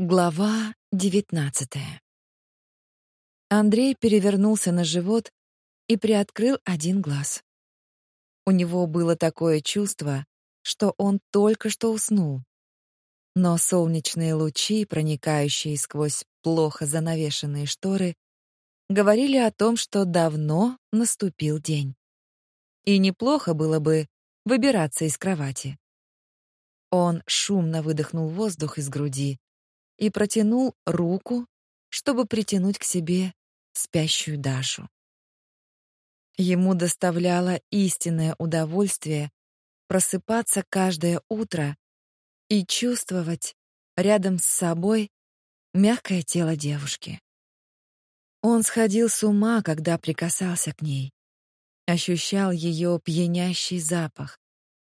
Глава девятнадцатая. Андрей перевернулся на живот и приоткрыл один глаз. У него было такое чувство, что он только что уснул. Но солнечные лучи, проникающие сквозь плохо занавешенные шторы, говорили о том, что давно наступил день. И неплохо было бы выбираться из кровати. Он шумно выдохнул воздух из груди и протянул руку, чтобы притянуть к себе спящую Дашу. Ему доставляло истинное удовольствие просыпаться каждое утро и чувствовать рядом с собой мягкое тело девушки. Он сходил с ума, когда прикасался к ней, ощущал ее пьянящий запах,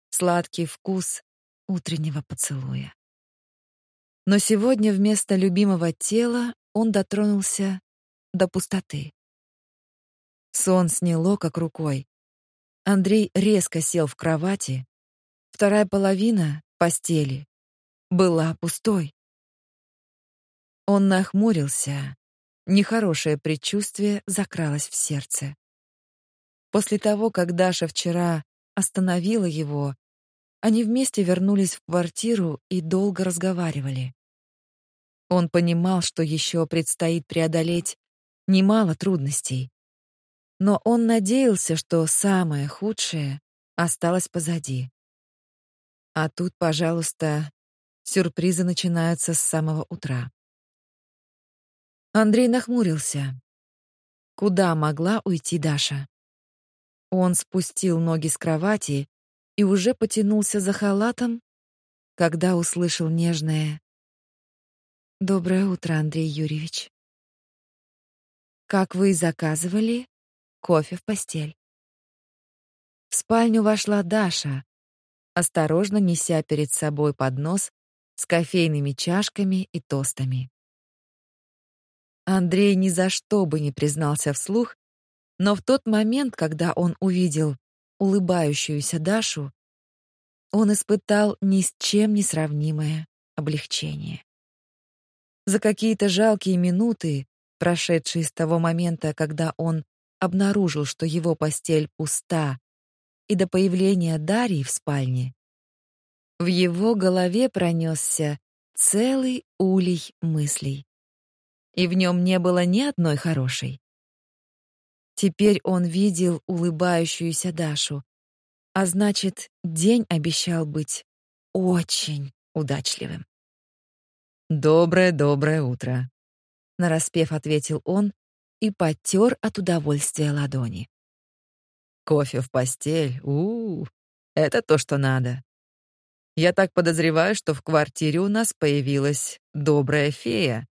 сладкий вкус утреннего поцелуя. Но сегодня вместо любимого тела он дотронулся до пустоты. Сон сняло как рукой. Андрей резко сел в кровати. Вторая половина постели была пустой. Он нахмурился. Нехорошее предчувствие закралось в сердце. После того, как Даша вчера остановила его, они вместе вернулись в квартиру и долго разговаривали. Он понимал, что еще предстоит преодолеть немало трудностей. Но он надеялся, что самое худшее осталось позади. А тут, пожалуйста, сюрпризы начинаются с самого утра. Андрей нахмурился. Куда могла уйти Даша? Он спустил ноги с кровати и уже потянулся за халатом, когда услышал нежное Доброе утро, Андрей Юрьевич. Как вы заказывали, кофе в постель. В спальню вошла Даша, осторожно неся перед собой поднос с кофейными чашками и тостами. Андрей ни за что бы не признался вслух, но в тот момент, когда он увидел улыбающуюся Дашу, он испытал ни с чем не сравнимое облегчение. За какие-то жалкие минуты, прошедшие с того момента, когда он обнаружил, что его постель пуста, и до появления Дарьи в спальне, в его голове пронесся целый улей мыслей. И в нем не было ни одной хорошей. Теперь он видел улыбающуюся Дашу, а значит, день обещал быть очень удачливым. Доброе-доброе утро, нараспев ответил он и потер от удовольствия ладони. Кофе в постель. У, -у, у это то, что надо. Я так подозреваю, что в квартире у нас появилась добрая фея,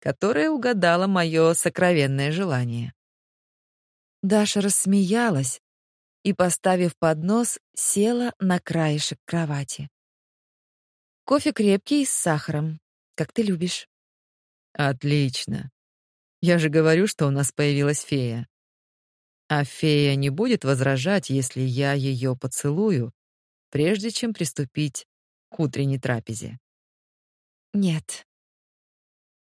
которая угадала мое сокровенное желание. Даша рассмеялась и, поставив поднос, села на краешек кровати. Кофе крепкий с сахаром, как ты любишь. Отлично. Я же говорю, что у нас появилась фея. А фея не будет возражать, если я ее поцелую, прежде чем приступить к утренней трапезе. Нет.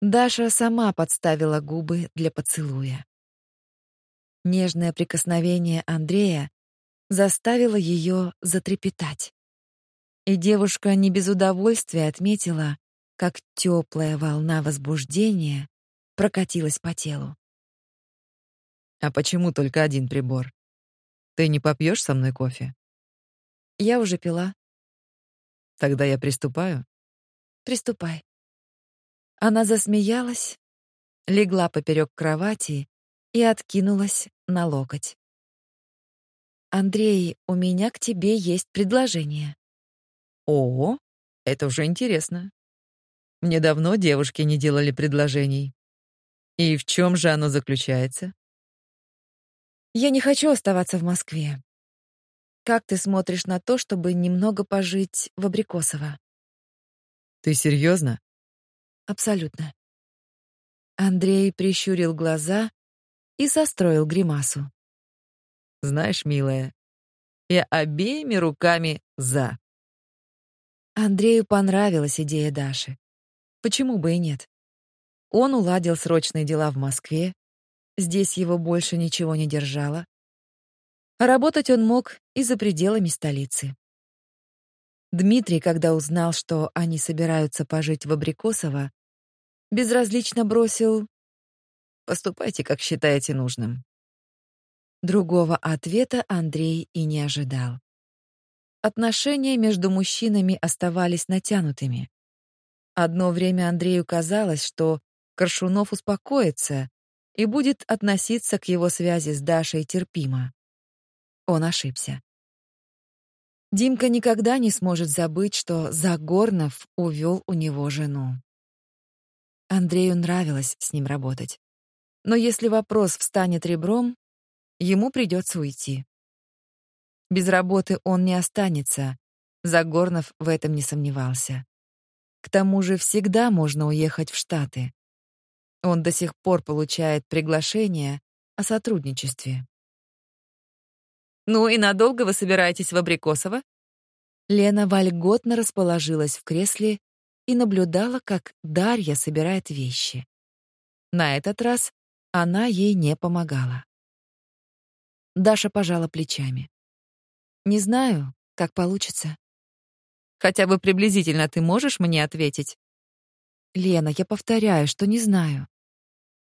Даша сама подставила губы для поцелуя. Нежное прикосновение Андрея заставило ее затрепетать. И девушка не без удовольствия отметила, как теплая волна возбуждения прокатилась по телу. А почему только один прибор? Ты не попьешь со мной кофе? Я уже пила. Тогда я приступаю. Приступай. Она засмеялась, легла поперек кровати и откинулась на локоть. Андрей, у меня к тебе есть предложение. О, это уже интересно. Мне давно девушки не делали предложений. И в чем же оно заключается? Я не хочу оставаться в Москве. Как ты смотришь на то, чтобы немного пожить в Абрикосово? Ты серьезно? Абсолютно. Андрей прищурил глаза и состроил гримасу. Знаешь, милая, я обеими руками за. Андрею понравилась идея Даши. Почему бы и нет? Он уладил срочные дела в Москве. Здесь его больше ничего не держало. Работать он мог и за пределами столицы. Дмитрий, когда узнал, что они собираются пожить в Абрикосово, безразлично бросил «Поступайте, как считаете нужным». Другого ответа Андрей и не ожидал. Отношения между мужчинами оставались натянутыми. Одно время Андрею казалось, что Коршунов успокоится и будет относиться к его связи с Дашей терпимо. Он ошибся. Димка никогда не сможет забыть, что Загорнов увел у него жену. Андрею нравилось с ним работать. Но если вопрос встанет ребром, ему придется уйти. Без работы он не останется. Загорнов в этом не сомневался. К тому же всегда можно уехать в Штаты. Он до сих пор получает приглашение о сотрудничестве. «Ну и надолго вы собираетесь в Абрикосово?» Лена вольготно расположилась в кресле и наблюдала, как Дарья собирает вещи. На этот раз она ей не помогала. Даша пожала плечами. «Не знаю, как получится». «Хотя бы приблизительно ты можешь мне ответить?» «Лена, я повторяю, что не знаю.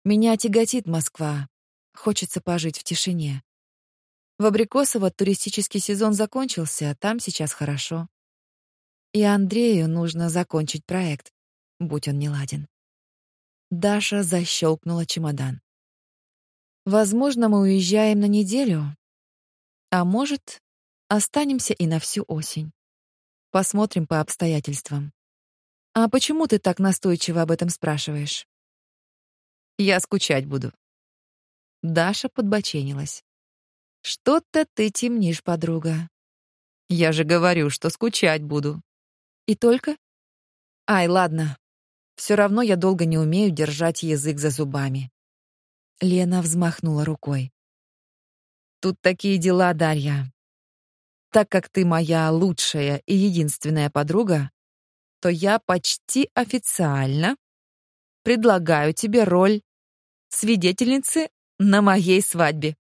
Меня тяготит Москва. Хочется пожить в тишине. В Абрикосово туристический сезон закончился, там сейчас хорошо. И Андрею нужно закончить проект, будь он неладен. Даша защелкнула чемодан. Возможно, мы уезжаем на неделю, а может, останемся и на всю осень. Посмотрим по обстоятельствам. А почему ты так настойчиво об этом спрашиваешь? Я скучать буду. Даша подбоченилась. Что-то ты темнишь, подруга. Я же говорю, что скучать буду. И только? Ай, ладно. Все равно я долго не умею держать язык за зубами. Лена взмахнула рукой. Тут такие дела, Дарья. Так как ты моя лучшая и единственная подруга, то я почти официально предлагаю тебе роль свидетельницы на моей свадьбе.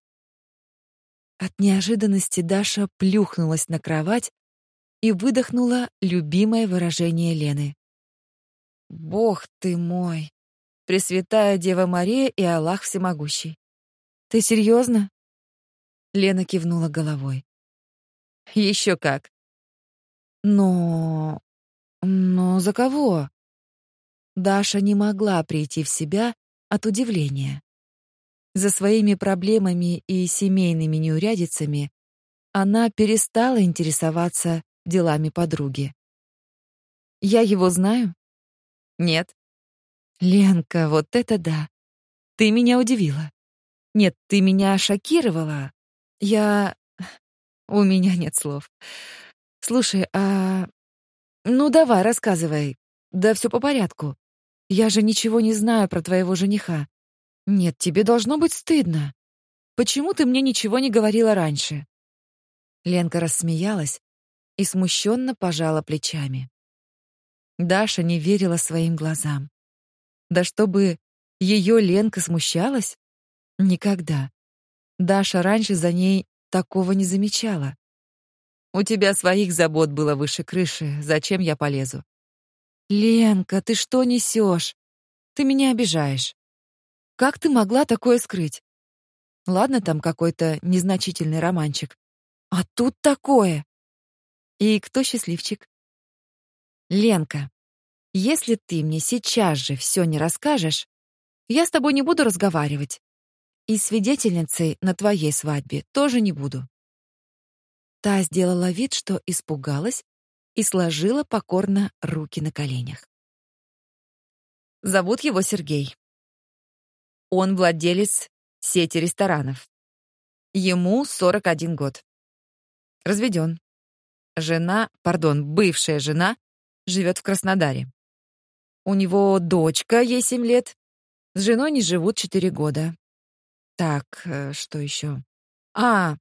От неожиданности Даша плюхнулась на кровать и выдохнула любимое выражение Лены. «Бог ты мой! Пресвятая Дева Мария и Аллах Всемогущий! Ты серьезно?» Лена кивнула головой. «Еще как!» «Но... но за кого?» Даша не могла прийти в себя от удивления. За своими проблемами и семейными неурядицами она перестала интересоваться делами подруги. «Я его знаю?» «Нет». «Ленка, вот это да! Ты меня удивила. Нет, ты меня шокировала. Я... У меня нет слов. Слушай, а... Ну давай, рассказывай. Да все по порядку. Я же ничего не знаю про твоего жениха. Нет, тебе должно быть стыдно. Почему ты мне ничего не говорила раньше? Ленка рассмеялась и смущенно пожала плечами. Даша не верила своим глазам. Да чтобы ее Ленка смущалась? Никогда. Даша раньше за ней такого не замечала. У тебя своих забот было выше крыши, зачем я полезу? Ленка, ты что несешь? Ты меня обижаешь. Как ты могла такое скрыть? Ладно, там какой-то незначительный романчик. А тут такое. И кто счастливчик? Ленка, если ты мне сейчас же все не расскажешь, я с тобой не буду разговаривать. И свидетельницей на твоей свадьбе тоже не буду. Та сделала вид, что испугалась и сложила покорно руки на коленях. Зовут его Сергей. Он владелец сети ресторанов. Ему 41 год. Разведен. Жена, пардон, бывшая жена, живет в Краснодаре. У него дочка, ей 7 лет. С женой не живут 4 года. Так, э, что еще? А,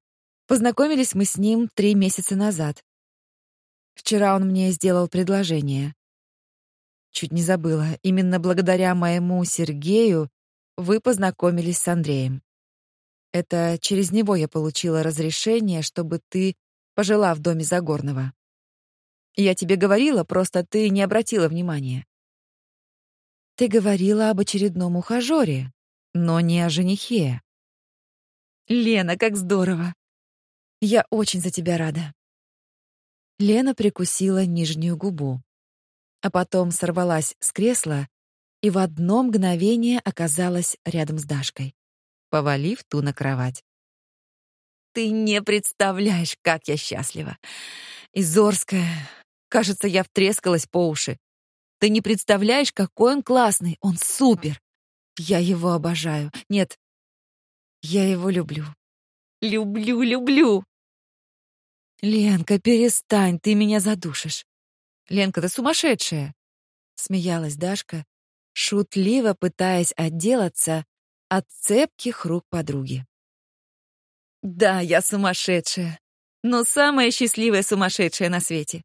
познакомились мы с ним три месяца назад. Вчера он мне сделал предложение. чуть не забыла. Именно благодаря моему Сергею вы познакомились с Андреем. Это через него я получила разрешение, чтобы ты пожила в доме Загорного. Я тебе говорила, просто ты не обратила внимания. Ты говорила об очередном ухажёре, но не о женихе. Лена, как здорово. Я очень за тебя рада. Лена прикусила нижнюю губу, а потом сорвалась с кресла и в одно мгновение оказалась рядом с Дашкой, повалив ту на кровать. Ты не представляешь, как я счастлива. Изорская, кажется, я втрескалась по уши. Ты не представляешь, какой он классный, он супер. Я его обожаю. Нет, я его люблю. Люблю, люблю. Ленка, перестань, ты меня задушишь. Ленка, ты сумасшедшая, смеялась Дашка, шутливо пытаясь отделаться от цепких рук подруги. Да, я сумасшедшая, но самая счастливая сумасшедшая на свете.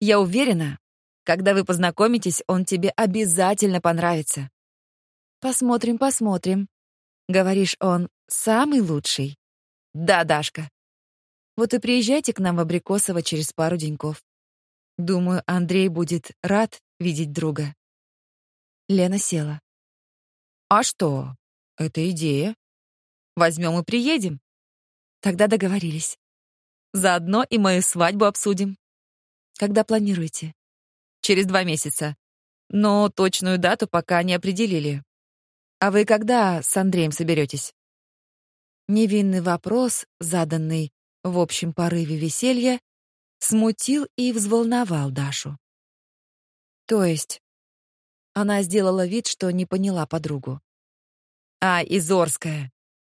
Я уверена, когда вы познакомитесь, он тебе обязательно понравится. Посмотрим, посмотрим. Говоришь, он самый лучший. Да, Дашка. Вот и приезжайте к нам в Абрикосово через пару деньков. Думаю, Андрей будет рад видеть друга. Лена села. А что? Это идея. Возьмем и приедем. Тогда договорились. Заодно и мою свадьбу обсудим. Когда планируете? Через два месяца. Но точную дату пока не определили. А вы когда с Андреем соберетесь? Невинный вопрос, заданный в общем порыве веселья, смутил и взволновал Дашу. То есть она сделала вид, что не поняла подругу. А, Изорская,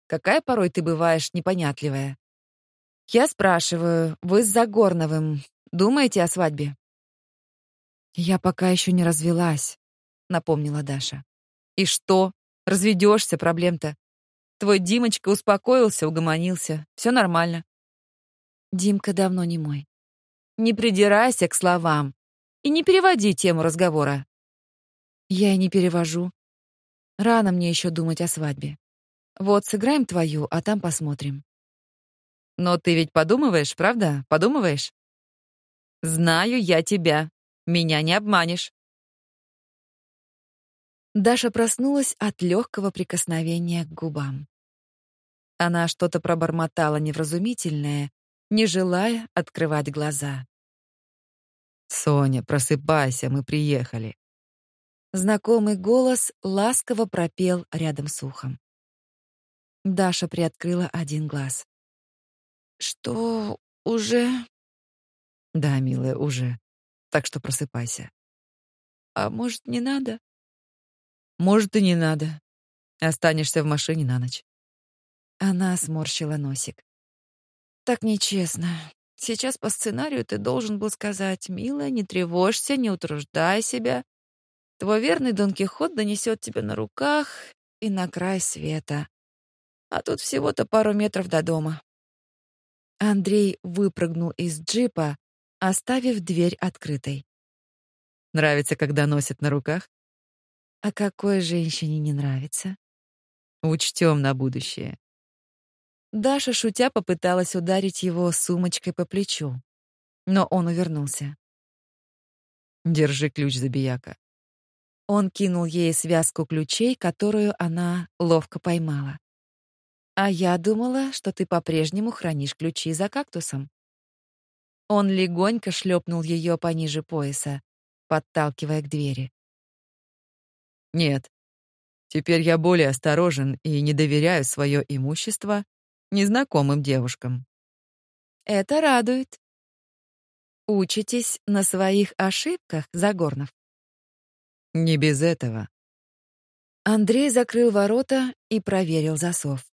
какая порой ты бываешь непонятливая. Я спрашиваю, вы с Загорновым думаете о свадьбе? Я пока еще не развелась, напомнила Даша. И что? Разведешься, проблем-то. Твой Димочка успокоился, угомонился. Все нормально. Димка давно не мой. Не придирайся к словам и не переводи тему разговора. Я и не перевожу. Рано мне еще думать о свадьбе. Вот сыграем твою, а там посмотрим. Но ты ведь подумываешь, правда? Подумываешь? Знаю я тебя. Меня не обманешь. Даша проснулась от легкого прикосновения к губам. Она что-то пробормотала невразумительное, не желая открывать глаза. «Соня, просыпайся, мы приехали». Знакомый голос ласково пропел рядом с ухом. Даша приоткрыла один глаз. «Что, уже?» «Да, милая, уже. Так что просыпайся». «А может, не надо?» Может, и не надо. Останешься в машине на ночь. Она сморщила носик. Так нечестно. Сейчас по сценарию ты должен был сказать: "Милая, не тревожься, не утруждай себя. Твой верный Дон Кихот донесет тебя на руках и на край света". А тут всего-то пару метров до дома. Андрей выпрыгнул из джипа, оставив дверь открытой. Нравится, когда носят на руках? А какой женщине не нравится? Учтем на будущее. Даша, шутя, попыталась ударить его сумочкой по плечу, но он увернулся. Держи ключ, забияка. Он кинул ей связку ключей, которую она ловко поймала. А я думала, что ты по-прежнему хранишь ключи за кактусом. Он легонько шлепнул ее пониже пояса, подталкивая к двери. Нет. Теперь я более осторожен и не доверяю свое имущество незнакомым девушкам. Это радует. Учитесь на своих ошибках, Загорнов? Не без этого. Андрей закрыл ворота и проверил засов.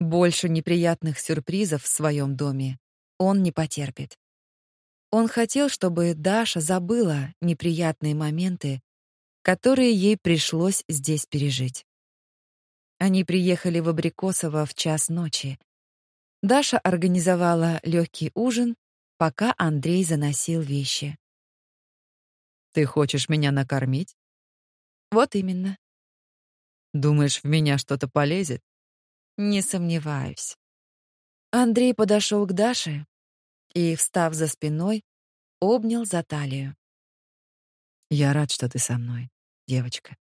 Больше неприятных сюрпризов в своем доме он не потерпит. Он хотел, чтобы Даша забыла неприятные моменты которые ей пришлось здесь пережить. Они приехали в Абрикосово в час ночи. Даша организовала легкий ужин, пока Андрей заносил вещи. Ты хочешь меня накормить? Вот именно. Думаешь, в меня что-то полезет? Не сомневаюсь. Андрей подошел к Даше и, встав за спиной, обнял за талию. Я рад, что ты со мной, девочка.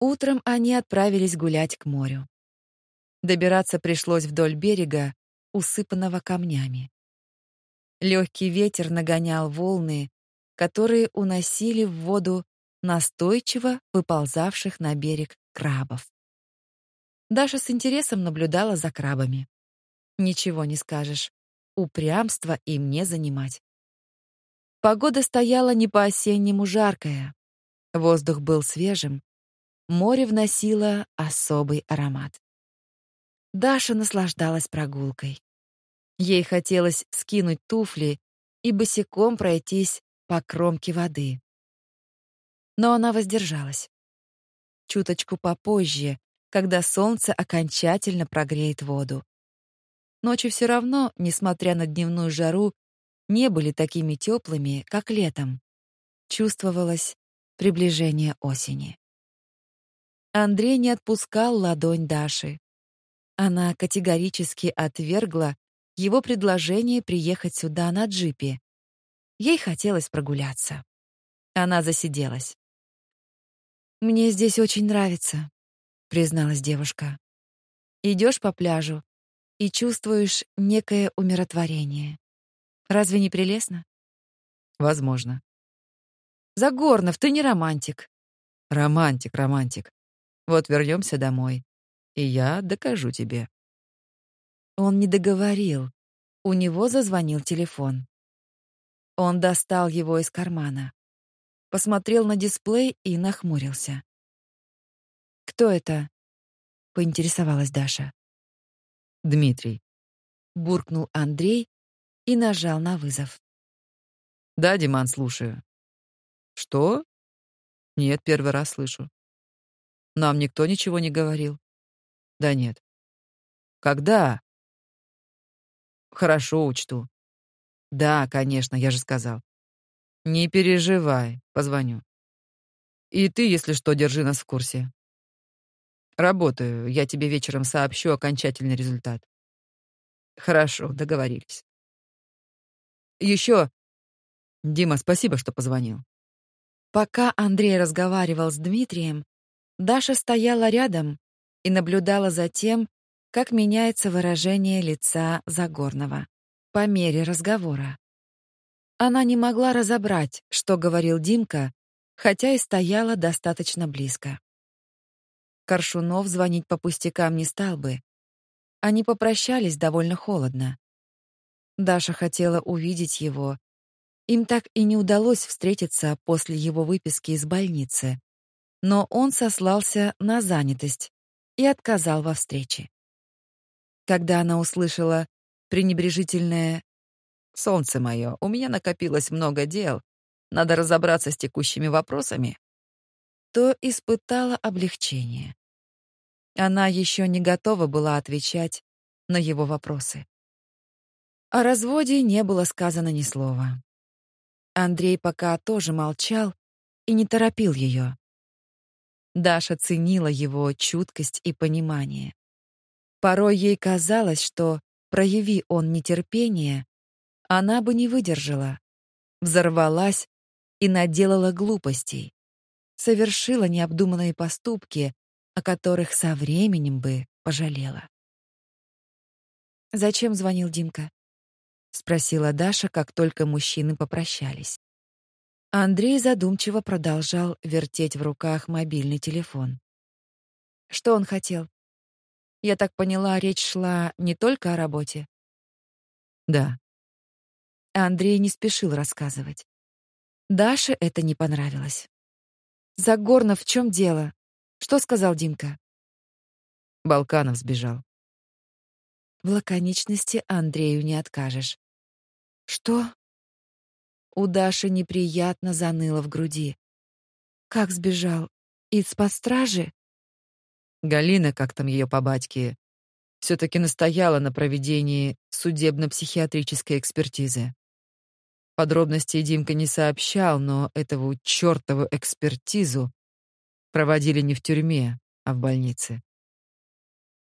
Утром они отправились гулять к морю. Добираться пришлось вдоль берега, усыпанного камнями. Легкий ветер нагонял волны, которые уносили в воду настойчиво выползавших на берег крабов. Даша с интересом наблюдала за крабами. Ничего не скажешь. Упрямство им не занимать. Погода стояла не по-осеннему жаркая. Воздух был свежим. Море вносило особый аромат. Даша наслаждалась прогулкой. Ей хотелось скинуть туфли и босиком пройтись по кромке воды. Но она воздержалась. Чуточку попозже, когда солнце окончательно прогреет воду. Ночи все равно, несмотря на дневную жару, не были такими теплыми, как летом. Чувствовалось приближение осени. Андрей не отпускал ладонь Даши. Она категорически отвергла его предложение приехать сюда на джипе. Ей хотелось прогуляться. Она засиделась. «Мне здесь очень нравится», — призналась девушка. Идешь по пляжу и чувствуешь некое умиротворение. Разве не прелестно? Возможно. Загорнов, ты не романтик. Романтик, романтик. Вот вернемся домой, и я докажу тебе. Он не договорил. У него зазвонил телефон. Он достал его из кармана. Посмотрел на дисплей и нахмурился. «Кто это?» — поинтересовалась Даша. «Дмитрий», — буркнул Андрей и нажал на вызов. «Да, Диман, слушаю». «Что?» «Нет, первый раз слышу». «Нам никто ничего не говорил». «Да нет». «Когда?» Хорошо учту. Да, конечно, я же сказал. Не переживай, позвоню. И ты, если что, держи нас в курсе. Работаю, я тебе вечером сообщу окончательный результат. Хорошо, договорились. Еще, Дима, спасибо, что позвонил. Пока Андрей разговаривал с Дмитрием, Даша стояла рядом и наблюдала за тем, как меняется выражение лица Загорного по мере разговора. Она не могла разобрать, что говорил Димка, хотя и стояла достаточно близко. Коршунов звонить по пустякам не стал бы. Они попрощались довольно холодно. Даша хотела увидеть его. Им так и не удалось встретиться после его выписки из больницы. Но он сослался на занятость и отказал во встрече. Когда она услышала пренебрежительное «Солнце мое, у меня накопилось много дел, надо разобраться с текущими вопросами», то испытала облегчение. Она еще не готова была отвечать на его вопросы. О разводе не было сказано ни слова. Андрей пока тоже молчал и не торопил ее. Даша ценила его чуткость и понимание. Порой ей казалось, что, прояви он нетерпение, она бы не выдержала, взорвалась и наделала глупостей, совершила необдуманные поступки, о которых со временем бы пожалела. «Зачем звонил Димка?» — спросила Даша, как только мужчины попрощались. Андрей задумчиво продолжал вертеть в руках мобильный телефон. Что он хотел? Я так поняла, речь шла не только о работе. Да. Андрей не спешил рассказывать. Даше это не понравилось. Загорнов, в чем дело? Что сказал Димка? Балканов сбежал. В лаконичности Андрею не откажешь. Что? У Даши неприятно заныло в груди. Как сбежал? Из-под стражи? Галина, как там ее по батьке, все-таки настояла на проведении судебно-психиатрической экспертизы. Подробностей Димка не сообщал, но этого чертову экспертизу проводили не в тюрьме, а в больнице.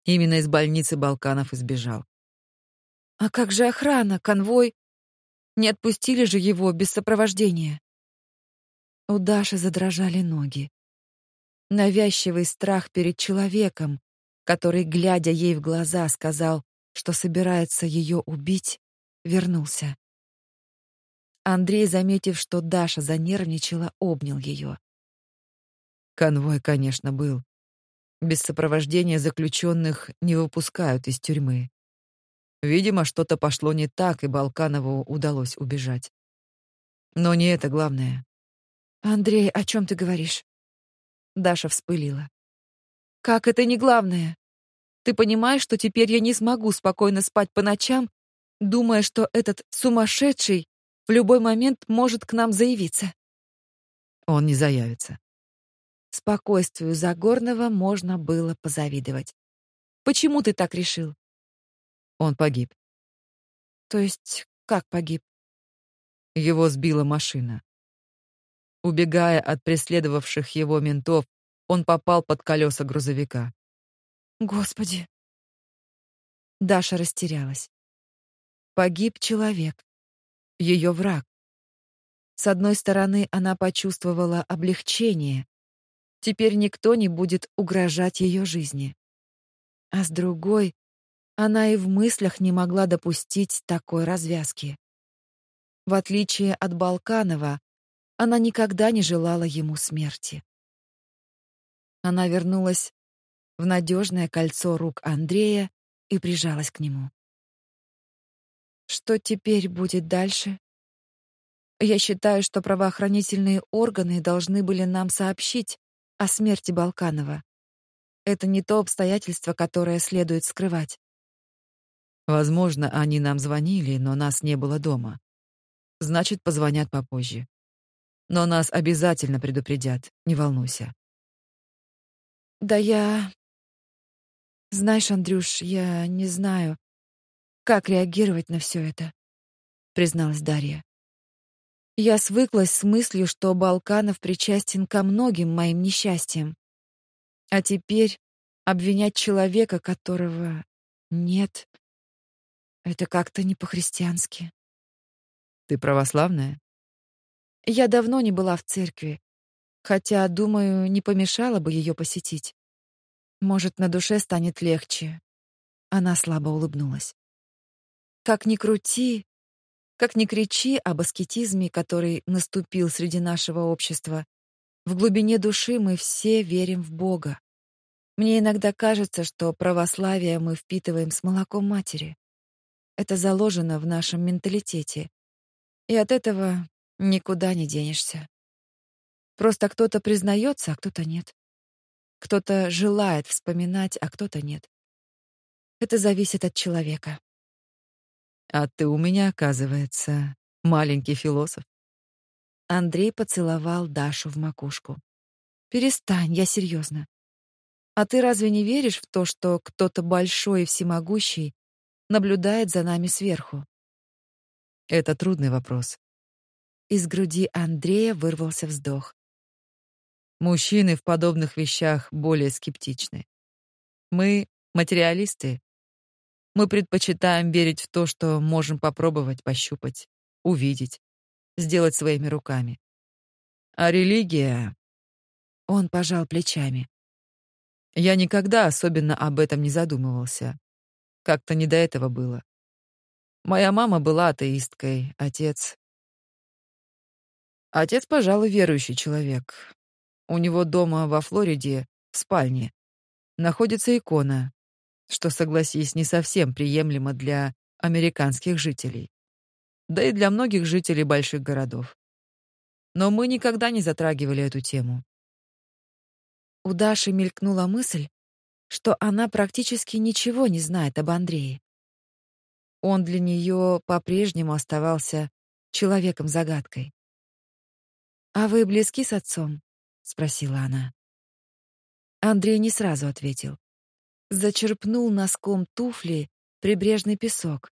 Именно из больницы Балканов избежал. А как же охрана, конвой? Не отпустили же его без сопровождения. У Даши задрожали ноги. Навязчивый страх перед человеком, который, глядя ей в глаза, сказал, что собирается ее убить, вернулся. Андрей, заметив, что Даша занервничала, обнял ее. Конвой, конечно, был. Без сопровождения заключенных не выпускают из тюрьмы. Видимо, что-то пошло не так, и Балканову удалось убежать. Но не это главное. Андрей, о чем ты говоришь? Даша вспылила. Как это не главное? Ты понимаешь, что теперь я не смогу спокойно спать по ночам, думая, что этот сумасшедший в любой момент может к нам заявиться? Он не заявится. Спокойствию Загорного можно было позавидовать. Почему ты так решил? Он погиб. То есть как погиб? Его сбила машина. Убегая от преследовавших его ментов, он попал под колеса грузовика. Господи. Даша растерялась. Погиб человек. Ее враг. С одной стороны, она почувствовала облегчение. Теперь никто не будет угрожать ее жизни. А с другой, она и в мыслях не могла допустить такой развязки. В отличие от Балканова, она никогда не желала ему смерти. Она вернулась в надежное кольцо рук Андрея и прижалась к нему. Что теперь будет дальше? Я считаю, что правоохранительные органы должны были нам сообщить о смерти Балканова. Это не то обстоятельство, которое следует скрывать. Возможно, они нам звонили, но нас не было дома. Значит, позвонят попозже. Но нас обязательно предупредят, не волнуйся. Да я... Знаешь, Андрюш, я не знаю, как реагировать на все это, призналась Дарья. Я свыклась с мыслью, что Балканов причастен ко многим моим несчастьям. А теперь обвинять человека, которого нет, это как-то не по-христиански. Ты православная? Я давно не была в церкви, хотя, думаю, не помешало бы ее посетить. Может, на душе станет легче. Она слабо улыбнулась. Как ни крути, как ни кричи об аскетизме, который наступил среди нашего общества, в глубине души мы все верим в Бога. Мне иногда кажется, что православие мы впитываем с молоком матери. Это заложено в нашем менталитете. И от этого никуда не денешься. Просто кто-то признается, а кто-то нет. Кто-то желает вспоминать, а кто-то нет. Это зависит от человека. А ты у меня, оказывается, маленький философ. Андрей поцеловал Дашу в макушку. Перестань, я серьезно. А ты разве не веришь в то, что кто-то большой и всемогущий наблюдает за нами сверху? Это трудный вопрос. Из груди Андрея вырвался вздох. Мужчины в подобных вещах более скептичны. Мы материалисты. Мы предпочитаем верить в то, что можем попробовать, пощупать, увидеть, сделать своими руками. А религия... Он пожал плечами. Я никогда особенно об этом не задумывался. Как-то не до этого было. Моя мама была атеисткой, отец... Отец, пожалуй, верующий человек. У него дома во Флориде, в спальне, находится икона, что, согласись, не совсем приемлемо для американских жителей. Да и для многих жителей больших городов. Но мы никогда не затрагивали эту тему. У Даши мелькнула мысль, что она практически ничего не знает об Андрее. Он для нее по-прежнему оставался человеком-загадкой. «А вы близки с отцом?» — спросила она. Андрей не сразу ответил. Зачерпнул носком туфли прибрежный песок.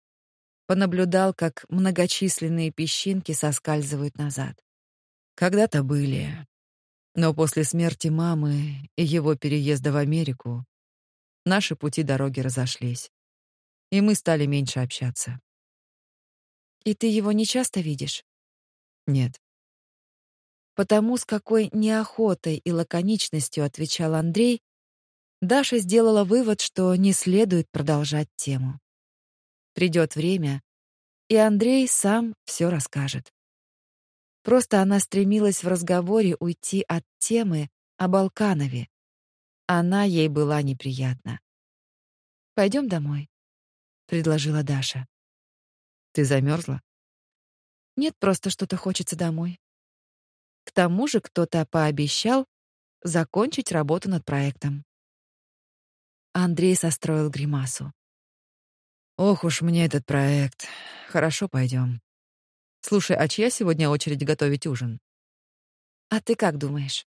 Понаблюдал, как многочисленные песчинки соскальзывают назад. Когда-то были. Но после смерти мамы и его переезда в Америку наши пути дороги разошлись. И мы стали меньше общаться. И ты его не часто видишь? Нет. Потому с какой неохотой и лаконичностью отвечал Андрей, Даша сделала вывод, что не следует продолжать тему. Придет время, и Андрей сам все расскажет. Просто она стремилась в разговоре уйти от темы о Балканове. Она ей была неприятна. Пойдем домой, предложила Даша. Ты замерзла? Нет, просто что-то хочется домой. К тому же кто-то пообещал закончить работу над проектом. Андрей состроил гримасу. Ох уж мне этот проект. Хорошо, пойдем. Слушай, а чья сегодня очередь готовить ужин? А ты как думаешь?